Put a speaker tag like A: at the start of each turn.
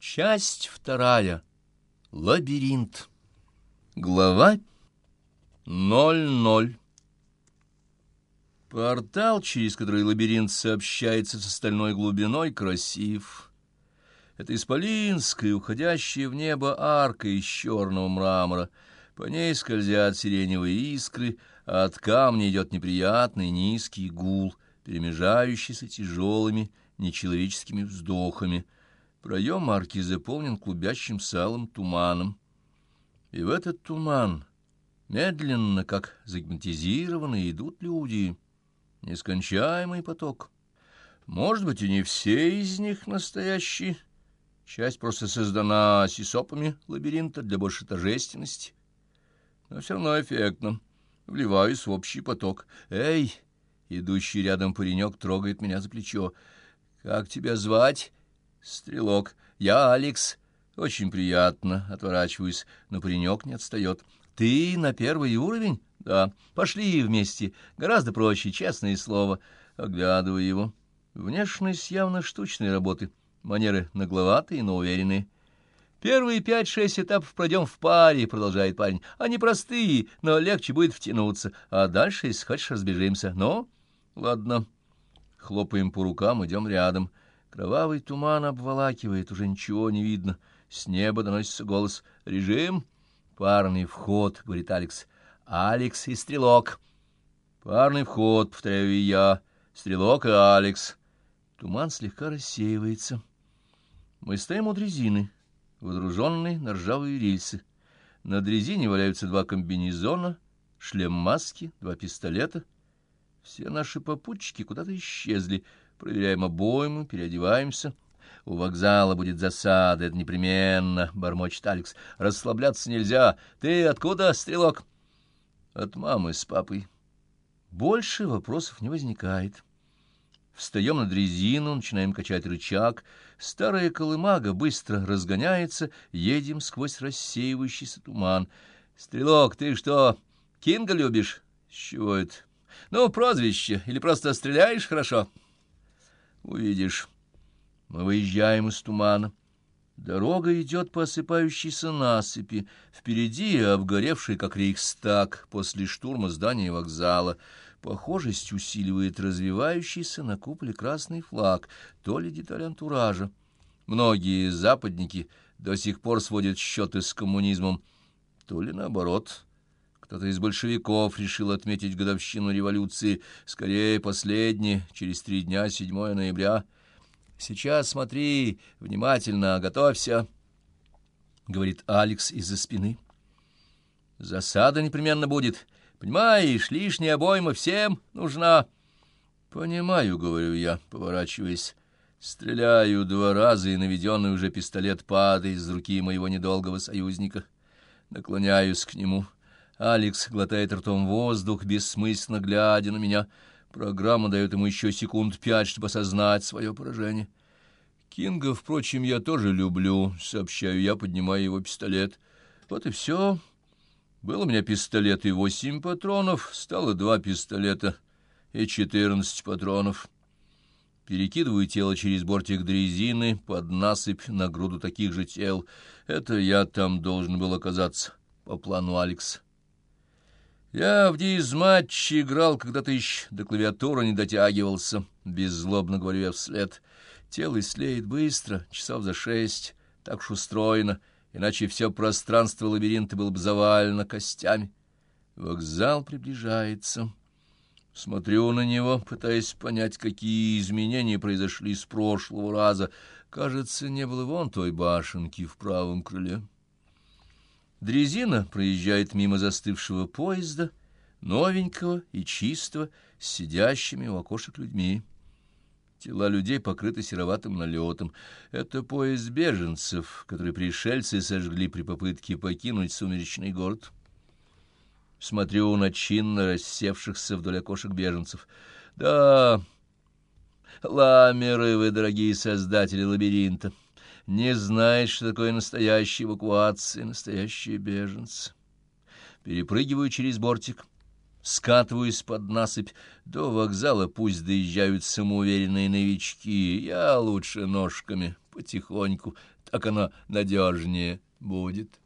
A: Часть вторая. Лабиринт. Глава 00. Портал, через который лабиринт сообщается с остальной глубиной, красив. Это исполинская, уходящая в небо арка из черного мрамора. По ней скользят сиреневые искры, а от камня идет неприятный низкий гул, перемежающийся тяжелыми нечеловеческими вздохами — Проем арки заполнен клубящим салом туманом. И в этот туман, медленно, как загипнотизированные, идут люди. Нескончаемый поток. Может быть, и не все из них настоящие. Часть просто создана сисопами лабиринта для большей торжественности. Но все равно эффектно. Вливаюсь в общий поток. «Эй!» — идущий рядом паренек трогает меня за плечо. «Как тебя звать?» Стрелок. Я Алекс. Очень приятно. Отворачиваюсь, но паренек не отстает. Ты на первый уровень? Да. Пошли вместе. Гораздо проще, честное слово. Оглядываю его. Внешность явно штучной работы. Манеры нагловатые, но уверенные. Первые пять-шесть этапов пройдем в паре, продолжает парень. Они простые, но легче будет втянуться. А дальше, если хочешь, разбежимся. Но, ладно. Хлопаем по рукам, идем рядом. Кровавый туман обволакивает, уже ничего не видно. С неба доносится голос «Режим!» «Парный вход», — говорит Алекс. «Алекс и Стрелок». «Парный вход», — повторяю я. «Стрелок и Алекс». Туман слегка рассеивается. Мы стоим у дрезины, водруженной на ржавые рельсы. На дрезине валяются два комбинезона, шлем-маски, два пистолета. Все наши попутчики куда-то исчезли — Проверяем обойму, переодеваемся. У вокзала будет засада, это непременно, — бормочет Алекс. Расслабляться нельзя. Ты откуда, стрелок? От мамы с папой. Больше вопросов не возникает. Встаем на дрезину, начинаем качать рычаг. Старая колымага быстро разгоняется, едем сквозь рассеивающийся туман. Стрелок, ты что, Кинга любишь? С чего это? Ну, прозвище, или просто стреляешь хорошо? — Увидишь. Мы выезжаем из тумана. Дорога идет по осыпающейся насыпи. Впереди обгоревший, как рейхстаг, после штурма здания вокзала. Похожесть усиливает развивающийся на куполе красный флаг, то ли деталь антуража. Многие западники до сих пор сводят счеты с коммунизмом, то ли наоборот. Кто-то из большевиков решил отметить годовщину революции, скорее последний, через три дня, 7 ноября. «Сейчас смотри, внимательно, готовься», — говорит Алекс из-за спины. «Засада непременно будет. Понимаешь, лишняя обойма всем нужна». «Понимаю», — говорю я, поворачиваясь. Стреляю два раза, и наведенный уже пистолет падает из руки моего недолгого союзника. Наклоняюсь к нему — Алекс глотает ртом воздух, бессмысленно глядя на меня. Программа дает ему еще секунд пять, чтобы осознать свое поражение. Кинга, впрочем, я тоже люблю, сообщаю я, поднимая его пистолет. Вот и все. Был у меня пистолет и восемь патронов, стало два пистолета и четырнадцать патронов. Перекидываю тело через бортик дрезины под насыпь на груду таких же тел. Это я там должен был оказаться, по плану Алекса. Я в дизматче играл, когда ты еще до клавиатуры не дотягивался. Беззлобно говорю я вслед. Тело слеет быстро, часов за шесть. Так уж устроено, иначе все пространство лабиринта было бы завалено костями. Вокзал приближается. Смотрю на него, пытаясь понять, какие изменения произошли с прошлого раза. Кажется, не было вон той башенки в правом крыле. Дрезина проезжает мимо застывшего поезда, новенького и чистого, с сидящими у окошек людьми. Тела людей покрыты сероватым налетом. Это поезд беженцев, который пришельцы сожгли при попытке покинуть сумеречный город. Смотрю на чинно рассевшихся вдоль окошек беженцев. Да, ламеры вы, дорогие создатели лабиринта не знает, что такое настоящая эвакуация, настоящие беженцы. Перепрыгиваю через бортик, скатываюсь под насыпь. До вокзала пусть доезжают самоуверенные новички. Я лучше ножками, потихоньку, так оно надежнее будет».